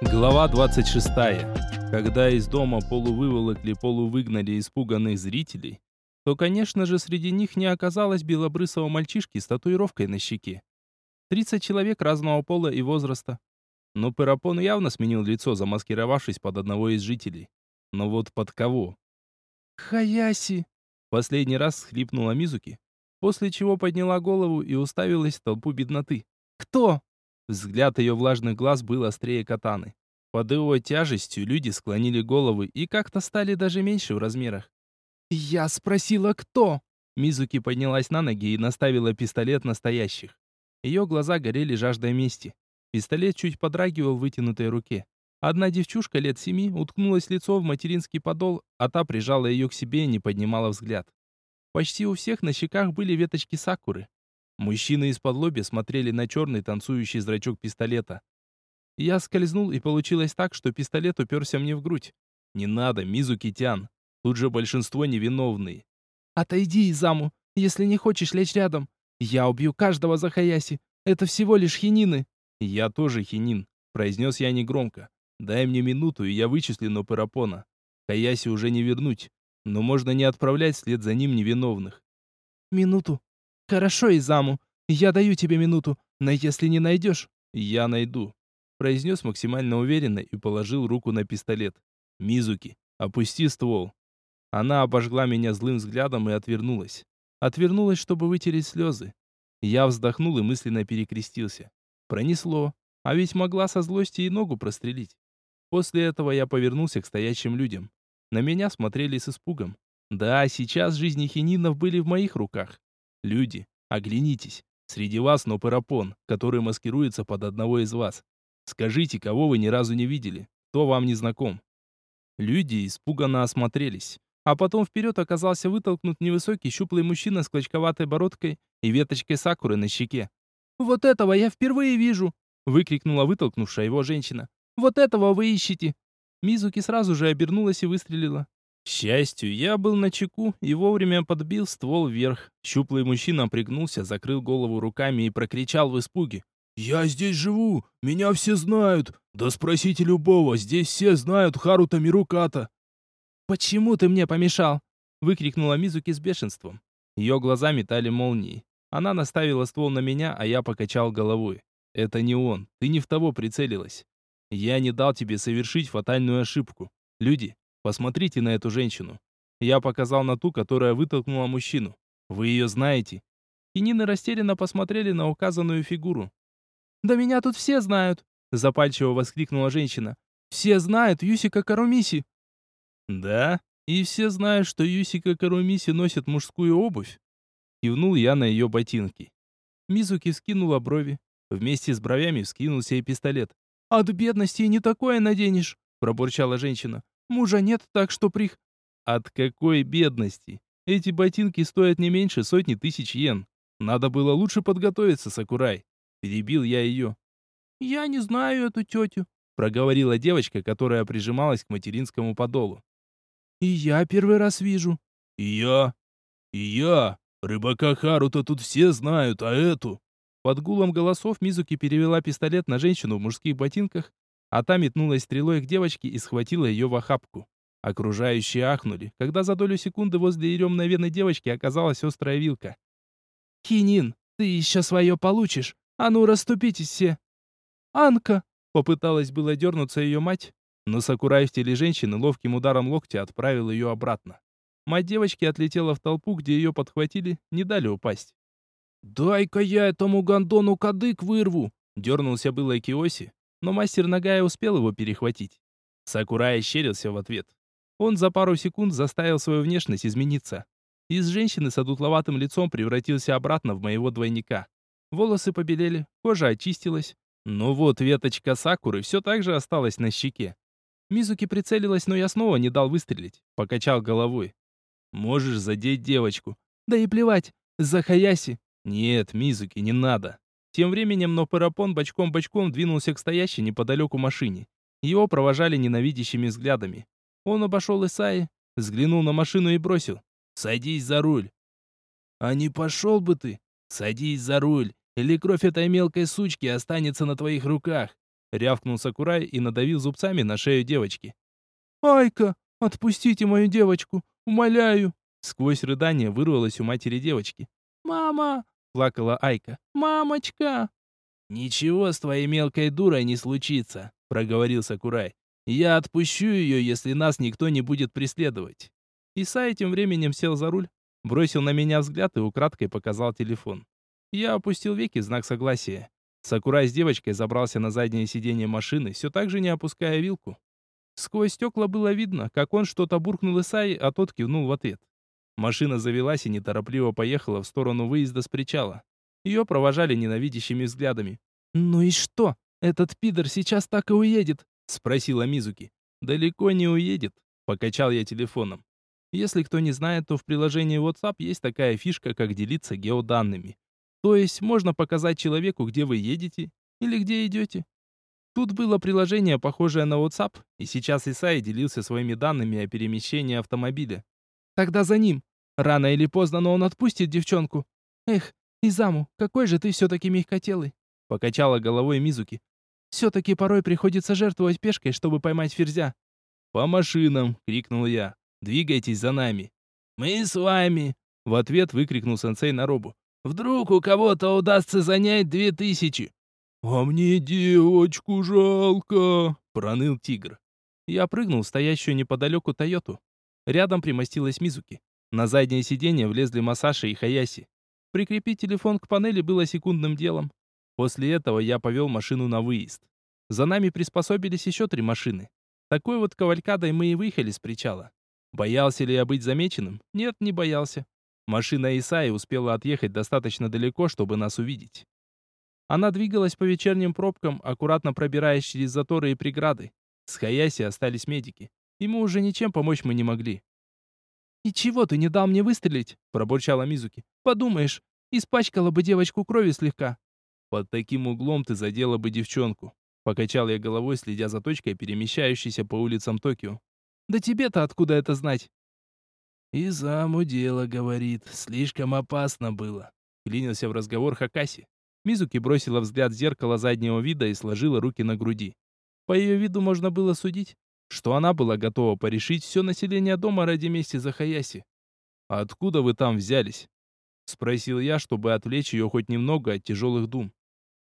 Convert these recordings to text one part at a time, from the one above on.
Глава 26. Когда из дома полувыволокли, полувыгнали испуганных зрителей, то, конечно же, среди них не оказалось белобрысого мальчишки с татуировкой на щеке. 30 человек разного пола и возраста. Но Перапон явно сменил лицо, замаскировавшись под одного из жителей. Но вот под кого? «Хаяси!» Последний раз схлипнула Мизуки, после чего подняла голову и уставилась в толпу бедноты. «Кто?» Взгляд ее влажных глаз был острее катаны. Под его тяжестью люди склонили головы и как-то стали даже меньше в размерах. «Я спросила, кто?» Мизуки поднялась на ноги и наставила пистолет настоящих. Ее глаза горели жаждой мести. Пистолет чуть подрагивал в вытянутой руке. Одна девчушка лет семи уткнулась лицом в материнский подол, а та прижала ее к себе и не поднимала взгляд. Почти у всех на щеках были веточки сакуры. Мужчины из-под лоби смотрели на черный танцующий зрачок пистолета. Я скользнул, и получилось так, что пистолет уперся мне в грудь. «Не надо, Мизуки-тян. Тут же большинство невиновные». «Отойди, Изаму, если не хочешь лечь рядом. Я убью каждого за Хаяси. Это всего лишь хинины». «Я тоже хинин», — произнес я негромко. «Дай мне минуту, и я вычислю Нопырапона. Хаяси уже не вернуть, но можно не отправлять вслед за ним невиновных». «Минуту. Хорошо, Изаму. Я даю тебе минуту, но если не найдешь...» «Я найду», — произнес максимально уверенно и положил руку на пистолет. «Мизуки, опусти ствол». Она обожгла меня злым взглядом и отвернулась. Отвернулась, чтобы вытереть слезы. Я вздохнул и мысленно перекрестился. Пронесло. А ведь могла со злости и ногу прострелить. После этого я повернулся к стоящим людям. На меня смотрели с испугом. Да, сейчас жизни хининов были в моих руках. Люди, оглянитесь. Среди вас Нопырапон, который маскируется под одного из вас. Скажите, кого вы ни разу не видели? Кто вам не знаком? Люди испуганно осмотрелись. А потом вперед оказался вытолкнут невысокий щуплый мужчина с клочковатой бородкой и веточкой сакуры на щеке. «Вот этого я впервые вижу!» — выкрикнула вытолкнувшая его женщина. «Вот этого вы ищете!» Мизуки сразу же обернулась и выстрелила. К счастью, я был на чеку и вовремя подбил ствол вверх. Щуплый мужчина пригнулся, закрыл голову руками и прокричал в испуге. «Я здесь живу! Меня все знают! Да спросите любого, здесь все знают Харута Мируката!» «Почему ты мне помешал?» — выкрикнула Мизуки с бешенством. Ее глаза метали молнии. Она наставила ствол на меня, а я покачал головой. «Это не он. Ты не в того прицелилась. Я не дал тебе совершить фатальную ошибку. Люди, посмотрите на эту женщину». Я показал на ту, которая вытолкнула мужчину. «Вы ее знаете?» Кинины растерянно посмотрели на указанную фигуру. «Да меня тут все знают!» Запальчиво воскликнула женщина. «Все знают Юсика Карумиси!» «Да? И все знают, что Юсика Карумиси носит мужскую обувь?» Кивнул я на ее ботинки. Мизуки вскинула брови. Вместе с бровями вскинулся и пистолет. «От бедности не такое наденешь!» пробурчала женщина. «Мужа нет, так что прих...» «От какой бедности? Эти ботинки стоят не меньше сотни тысяч йен. Надо было лучше подготовиться, Сакурай». Перебил я ее. «Я не знаю эту тетю», проговорила девочка, которая прижималась к материнскому подолу. «И я первый раз вижу». «И я». «И я. Рыбака Харута тут все знают, а эту...» Под гулом голосов Мизуки перевела пистолет на женщину в мужских ботинках, а та метнулась стрелой к девочке и схватила ее в охапку. Окружающие ахнули, когда за долю секунды возле ее мгновенной девочки оказалась острая вилка. «Хинин, ты еще свое получишь! А ну, расступитесь все!» «Анка!» — попыталась было дернуться ее мать, но Сакурай в теле женщины ловким ударом локтя отправил ее обратно. Мать девочки отлетела в толпу, где ее подхватили, не дали упасть. «Дай-ка я этому гондону кадык вырву!» Дернулся было Киоси, но мастер Нагая успел его перехватить. Сакурай ощерился в ответ. Он за пару секунд заставил свою внешность измениться. Из женщины с одутловатым лицом превратился обратно в моего двойника. Волосы побелели, кожа очистилась. Но вот веточка сакуры все так же осталась на щеке. Мизуки прицелилась, но я снова не дал выстрелить. Покачал головой. «Можешь задеть девочку». «Да и плевать. За Хаяси». «Нет, Мизуки, не надо». Тем временем Нопырапон бочком-бочком двинулся к стоящей неподалеку машине. Его провожали ненавидящими взглядами. Он обошел Исаи, взглянул на машину и бросил. «Садись за руль». «А не пошел бы ты?» «Садись за руль. или кровь этой мелкой сучки останется на твоих руках!» Рявкнул Сакурай и надавил зубцами на шею девочки. «Айка, отпустите мою девочку, умоляю!» Сквозь рыдание вырвалось у матери девочки. «Мама!» — плакала Айка. «Мамочка!» «Ничего с твоей мелкой дурой не случится», — проговорил Сакурай. «Я отпущу ее, если нас никто не будет преследовать». Исай тем временем сел за руль, бросил на меня взгляд и украдкой показал телефон. Я опустил веки в знак согласия. Сакурай с девочкой забрался на заднее сиденье машины, все так же не опуская вилку. Сквозь стекла было видно, как он что-то буркнул Исаи, а тот кивнул в ответ. Машина завелась и неторопливо поехала в сторону выезда с причала. Ее провожали ненавидящими взглядами. «Ну и что? Этот пидор сейчас так и уедет?» — спросила Мизуки. «Далеко не уедет», — покачал я телефоном. Если кто не знает, то в приложении WhatsApp есть такая фишка, как делиться геоданными. То есть можно показать человеку, где вы едете или где идете. Тут было приложение, похожее на WhatsApp, и сейчас Исай делился своими данными о перемещении автомобиля. Тогда за ним. Рано или поздно, но он отпустит девчонку. Эх, Изаму, какой же ты все-таки мягкотелый. Покачала головой Мизуки. Все-таки порой приходится жертвовать пешкой, чтобы поймать ферзя. «По машинам!» — крикнул я. Двигайтесь за нами». «Мы с вами!» — в ответ выкрикнул сенсей на робу. «Вдруг у кого-то удастся занять две тысячи!» «А мне девочку жалко!» — проныл тигр. Я прыгнул в стоящую неподалеку Тойоту. Рядом примостилась Мизуки. На заднее сиденье влезли Масаши и Хаяси. Прикрепить телефон к панели было секундным делом. После этого я повел машину на выезд. За нами приспособились еще три машины. Такой вот кавалькадой мы и выехали с причала. Боялся ли я быть замеченным? Нет, не боялся. Машина Исаи успела отъехать достаточно далеко, чтобы нас увидеть. Она двигалась по вечерним пробкам, аккуратно пробираясь через заторы и преграды. С Хаяси остались медики. Ему уже ничем помочь мы не могли. «И чего ты не дал мне выстрелить?» – пробурчала Мизуки. «Подумаешь, испачкала бы девочку крови слегка». «Под таким углом ты задела бы девчонку», – покачал я головой, следя за точкой, перемещающейся по улицам Токио. Да тебе-то откуда это знать? И заму дело, говорит, слишком опасно было. Клинился в разговор Хакаси. Мизуки бросила взгляд в зеркало заднего вида и сложила руки на груди. По ее виду можно было судить, что она была готова порешить все население дома ради мести за Хаяси. «А откуда вы там взялись?» Спросил я, чтобы отвлечь ее хоть немного от тяжелых дум.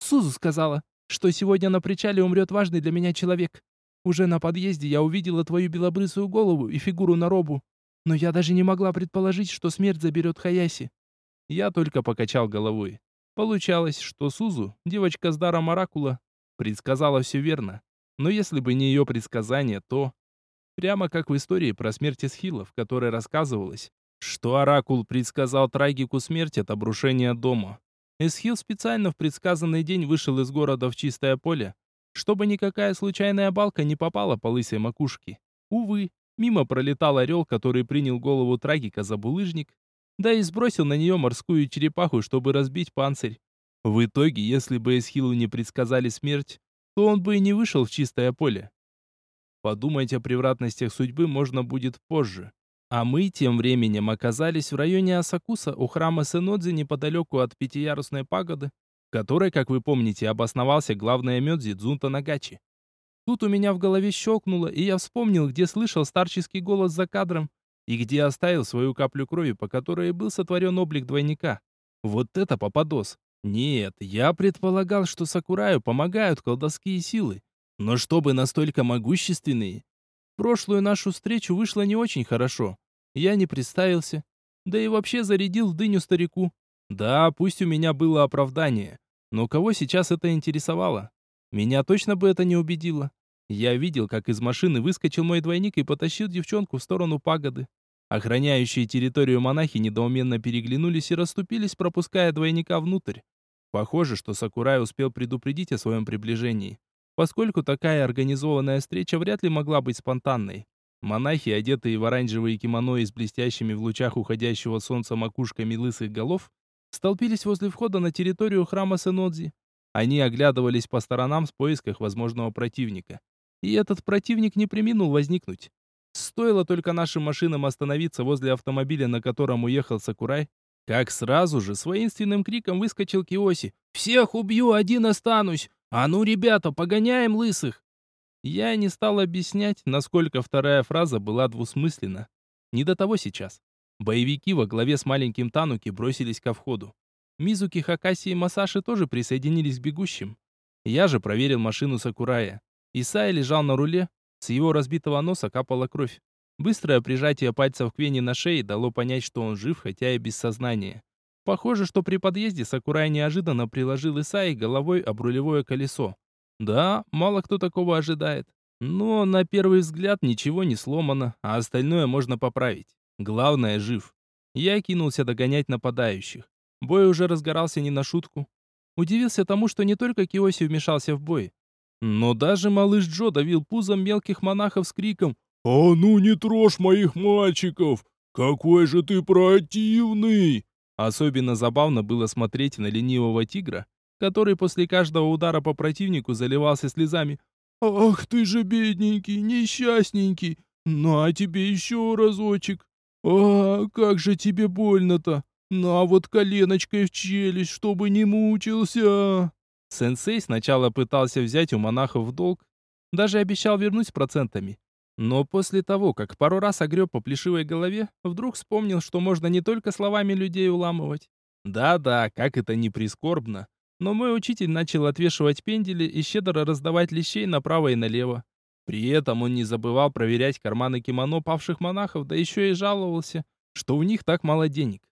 «Сузу сказала, что сегодня на причале умрет важный для меня человек. Уже на подъезде я увидела твою белобрысую голову и фигуру на робу. Но я даже не могла предположить, что смерть заберет Хаяси. Я только покачал головой. Получалось, что Сузу, девочка с даром оракула, предсказала все верно. Но если бы не ее предсказание, то... Прямо как в истории про смерть Эсхила, в которой рассказывалось, что Оракул предсказал трагику смерти от обрушения дома. Эсхил специально в предсказанный день вышел из города в чистое поле, чтобы никакая случайная балка не попала по лысой макушке. Увы, мимо пролетал орел, который принял голову трагика за булыжник, да и сбросил на нее морскую черепаху, чтобы разбить панцирь. В итоге, если бы Эсхилу не предсказали смерть, то он бы и не вышел в чистое поле. Подумать о превратностях судьбы можно будет позже. А мы тем временем оказались в районе Асакуса у храма Сенодзи неподалеку от пятиярусной пагоды, которой, как вы помните, обосновался главный Амёдзи Дзунта Нагачи. Тут у меня в голове щелкнуло, и я вспомнил, где слышал старческий голос за кадром, и где оставил свою каплю крови, по которой был сотворен облик двойника. Вот это попадос. Нет, я предполагал, что Сакураю помогают колдовские силы. Но чтобы настолько могущественные? Прошлую нашу встречу вышло не очень хорошо. Я не представился. Да и вообще зарядил в дыню старику. Да, пусть у меня было оправдание. Но кого сейчас это интересовало? Меня точно бы это не убедило. Я видел, как из машины выскочил мой двойник и потащил девчонку в сторону пагоды. Охраняющие территорию монахи недоуменно переглянулись и расступились, пропуская двойника внутрь. Похоже, что Сакурай успел предупредить о своем приближении, поскольку такая организованная встреча вряд ли могла быть спонтанной. Монахи, одетые в оранжевые кимоно и с блестящими в лучах уходящего солнца макушками лысых голов, столпились возле входа на территорию храма Сенодзи. Они оглядывались по сторонам в поисках возможного противника. И этот противник не преминул возникнуть. Стоило только нашим машинам остановиться возле автомобиля, на котором уехал Сакурай, как сразу же с воинственным криком выскочил Киоси. Всех убью, один останусь! А ну, ребята, погоняем лысых!» Я не стал объяснять, насколько вторая фраза была двусмысленна. Не до того сейчас. Боевики во главе с маленьким Тануки бросились ко входу. Мизуки, Хакаси и Масаши тоже присоединились к бегущим. Я же проверил машину Сакурая. Исай лежал на руле, с его разбитого носа капала кровь. Быстрое прижатие пальцев к вене на шее дало понять, что он жив, хотя и без сознания. Похоже, что при подъезде Сакурай неожиданно приложил Исаи головой об рулевое колесо. Да, мало кто такого ожидает. Но на первый взгляд ничего не сломано, а остальное можно поправить. Главное, жив. Я кинулся догонять нападающих. Бой уже разгорался не на шутку. Удивился тому, что не только Киоси вмешался в бой. Но даже малыш Джо давил пузом мелких монахов с криком «А ну не трожь моих мальчиков! Какой же ты противный!» Особенно забавно было смотреть на ленивого тигра, который после каждого удара по противнику заливался слезами. «Ах ты же бедненький, несчастненький! На тебе еще разочек! А, как же тебе больно-то! На вот коленочкой в челюсть, чтобы не мучился!» Сенсей сначала пытался взять у монахов в долг, даже обещал вернуть с процентами. Но после того, как пару раз огреб по плешивой голове, вдруг вспомнил, что можно не только словами людей уламывать. Да-да, как это не прискорбно, но мой учитель начал отвешивать пендели и щедро раздавать лещей направо и налево. При этом он не забывал проверять карманы кимоно павших монахов, да еще и жаловался, что в них так мало денег.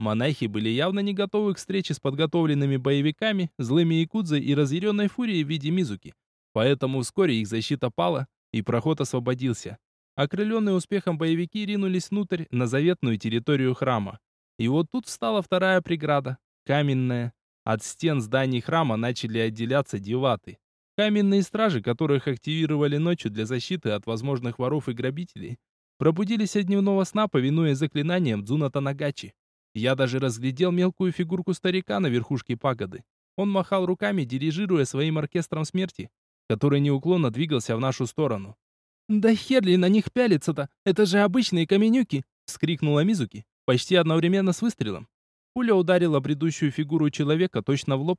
Монахи были явно не готовы к встрече с подготовленными боевиками, злыми якудзой и разъяренной фурией в виде Мизуки. Поэтому вскоре их защита пала, и проход освободился. Окрыленные успехом боевики ринулись внутрь, на заветную территорию храма. И вот тут встала вторая преграда, каменная. От стен зданий храма начали отделяться деваты. Каменные стражи, которых активировали ночью для защиты от возможных воров и грабителей, пробудились от дневного сна, повинуясь заклинаниям Дзуна Танагачи. Я даже разглядел мелкую фигурку старика на верхушке пагоды. Он махал руками, дирижируя своим оркестром смерти, который неуклонно двигался в нашу сторону. «Да хер ли на них пялиться-то? Это же обычные каменюки!» — вскрикнула Мизуки, почти одновременно с выстрелом. Пуля ударила бредущую фигуру человека точно в лоб,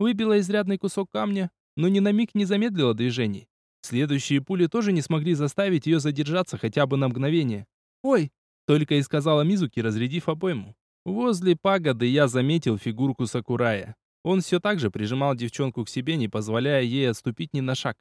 выбила изрядный кусок камня, но ни на миг не замедлила движений. Следующие пули тоже не смогли заставить ее задержаться хотя бы на мгновение. «Ой!» — только и сказала Мизуки, разрядив обойму. Возле пагоды я заметил фигурку Сакурая. Он все так же прижимал девчонку к себе, не позволяя ей отступить ни на шаг.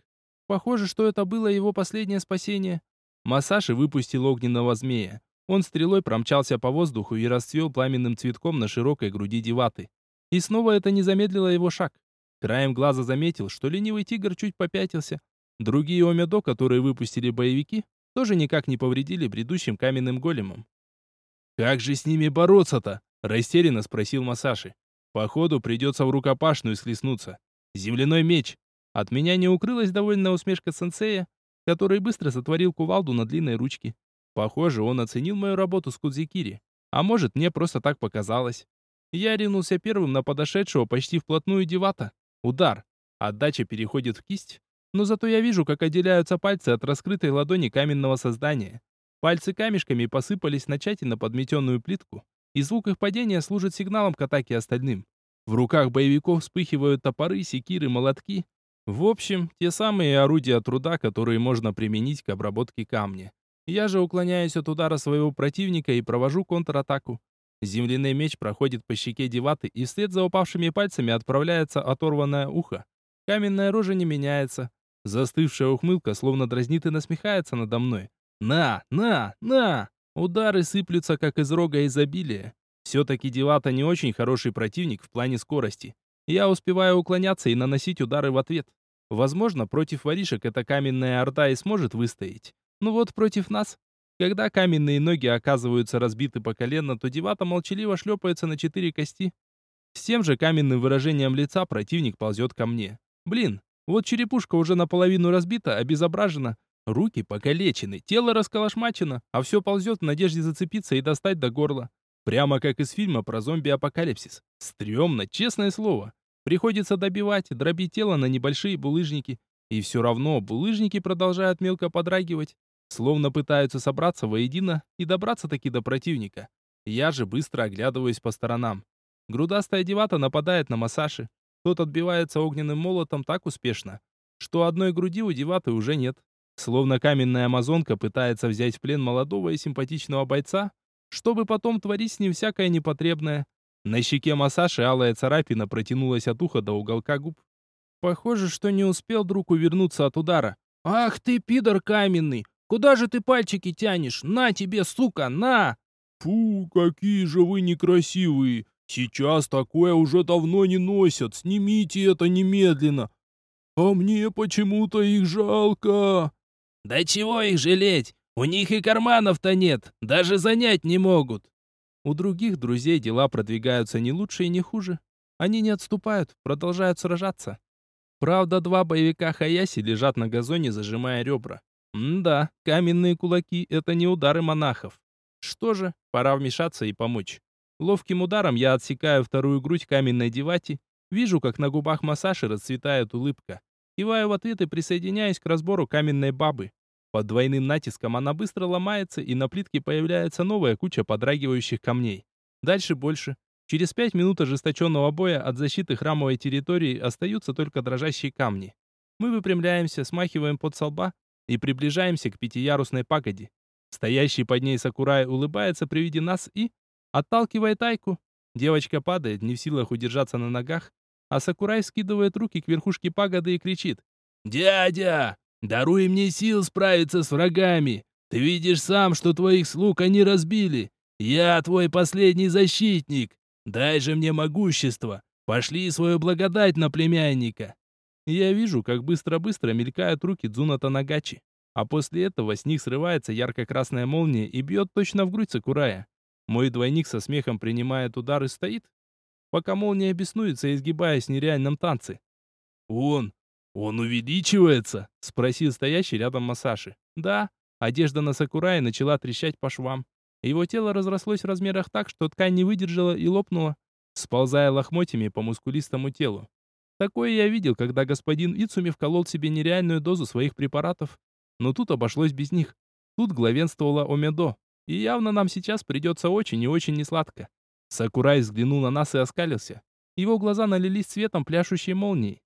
Похоже, что это было его последнее спасение. Масаши выпустил огненного змея. Он стрелой промчался по воздуху и расцвел пламенным цветком на широкой груди деваты. И снова это не замедлило его шаг. Краем глаза заметил, что ленивый тигр чуть попятился. Другие омедо, которые выпустили боевики, тоже никак не повредили бредущим каменным големам. «Как же с ними бороться-то?» – растерянно спросил Масаши. «Походу, придется в рукопашную слеснуться. Земляной меч!» От меня не укрылась довольная усмешка сенсея, который быстро сотворил кувалду на длинной ручке. Похоже, он оценил мою работу с Кудзикири. А может, мне просто так показалось. Я ринулся первым на подошедшего почти вплотную девата. Удар. Отдача переходит в кисть. Но зато я вижу, как отделяются пальцы от раскрытой ладони каменного создания. Пальцы камешками посыпались на тщательно подметенную плитку, и звук их падения служит сигналом к атаке остальным. В руках боевиков вспыхивают топоры, секиры, молотки. В общем, те самые орудия труда, которые можно применить к обработке камня. Я же уклоняюсь от удара своего противника и провожу контратаку. Земляной меч проходит по щеке деваты, и вслед за упавшими пальцами отправляется оторванное ухо. Каменная рожа не меняется. Застывшая ухмылка словно дразнит и насмехается надо мной. «На! На! На!» Удары сыплются, как из рога изобилия. Все-таки девата не очень хороший противник в плане скорости. Я успеваю уклоняться и наносить удары в ответ. Возможно, против воришек эта каменная орда и сможет выстоять. Ну вот против нас. Когда каменные ноги оказываются разбиты по колено, то девата молчаливо шлепается на четыре кости. С тем же каменным выражением лица противник ползет ко мне. Блин, вот черепушка уже наполовину разбита, обезображена. Руки покалечены, тело расколошмачено, а все ползет в надежде зацепиться и достать до горла. Прямо как из фильма про зомби-апокалипсис. Стремно, честное слово. Приходится добивать, дробить тело на небольшие булыжники. И все равно булыжники продолжают мелко подрагивать словно пытаются собраться воедино и добраться-таки до противника. Я же быстро оглядываюсь по сторонам. Грудастая девата нападает на Масаши. Тот отбивается огненным молотом так успешно, что одной груди у деваты уже нет. Словно каменная амазонка пытается взять в плен молодого и симпатичного бойца, чтобы потом творить с ним всякое непотребное. На щеке Масаши алая царапина протянулась от уха до уголка губ. Похоже, что не успел друг увернуться от удара. «Ах ты, пидор каменный! Куда же ты пальчики тянешь? На тебе, сука, на!» «Фу, какие же вы некрасивые! Сейчас такое уже давно не носят, снимите это немедленно! А мне почему-то их жалко!» «Да чего их жалеть? У них и карманов-то нет, даже занять не могут!» У других друзей дела продвигаются не лучше и не хуже. Они не отступают, продолжают сражаться. Правда, два боевика Хаяси лежат на газоне, зажимая ребра. М-да, каменные кулаки — это не удары монахов. Что же, пора вмешаться и помочь. Ловким ударом я отсекаю вторую грудь каменной девати, вижу, как на губах Масаши расцветает улыбка. Киваю в ответ и присоединяюсь к разбору каменной бабы. Под двойным натиском она быстро ломается, и на плитке появляется новая куча подрагивающих камней. Дальше больше. Через пять минут ожесточенного боя от защиты храмовой территории остаются только дрожащие камни. Мы выпрямляемся, смахиваем под солба и приближаемся к пятиярусной пагоде. Стоящий под ней Сакурай улыбается при виде нас и отталкивает Айку. Девочка падает, не в силах удержаться на ногах, а Сакурай скидывает руки к верхушке пагоды и кричит. «Дядя, даруй мне сил справиться с врагами! Ты видишь сам, что твоих слуг они разбили! Я твой последний защитник! Дай же мне могущество. Пошли свою благодать на племянника. Я вижу, как быстро-быстро мелькают руки Дзуна Танагачи, а после этого с них срывается ярко-красная молния и бьет точно в грудь Сакурая. Мой двойник со смехом принимает удар и стоит, пока молния беснуется, изгибаясь в нереальном танце. «Он... он увеличивается?» — спросил стоящий рядом Масаши. «Да». Одежда на Сакурае начала трещать по швам. Его тело разрослось в размерах так, что ткань не выдержала и лопнула, сползая лохмотьями по мускулистому телу. Такое я видел, когда господин Ицуми вколол себе нереальную дозу своих препаратов. Но тут обошлось без них. Тут главенствовала Омедо. И явно нам сейчас придется очень и очень несладко. Сакурай взглянул на нас и оскалился. Его глаза налились цветом пляшущей молнии.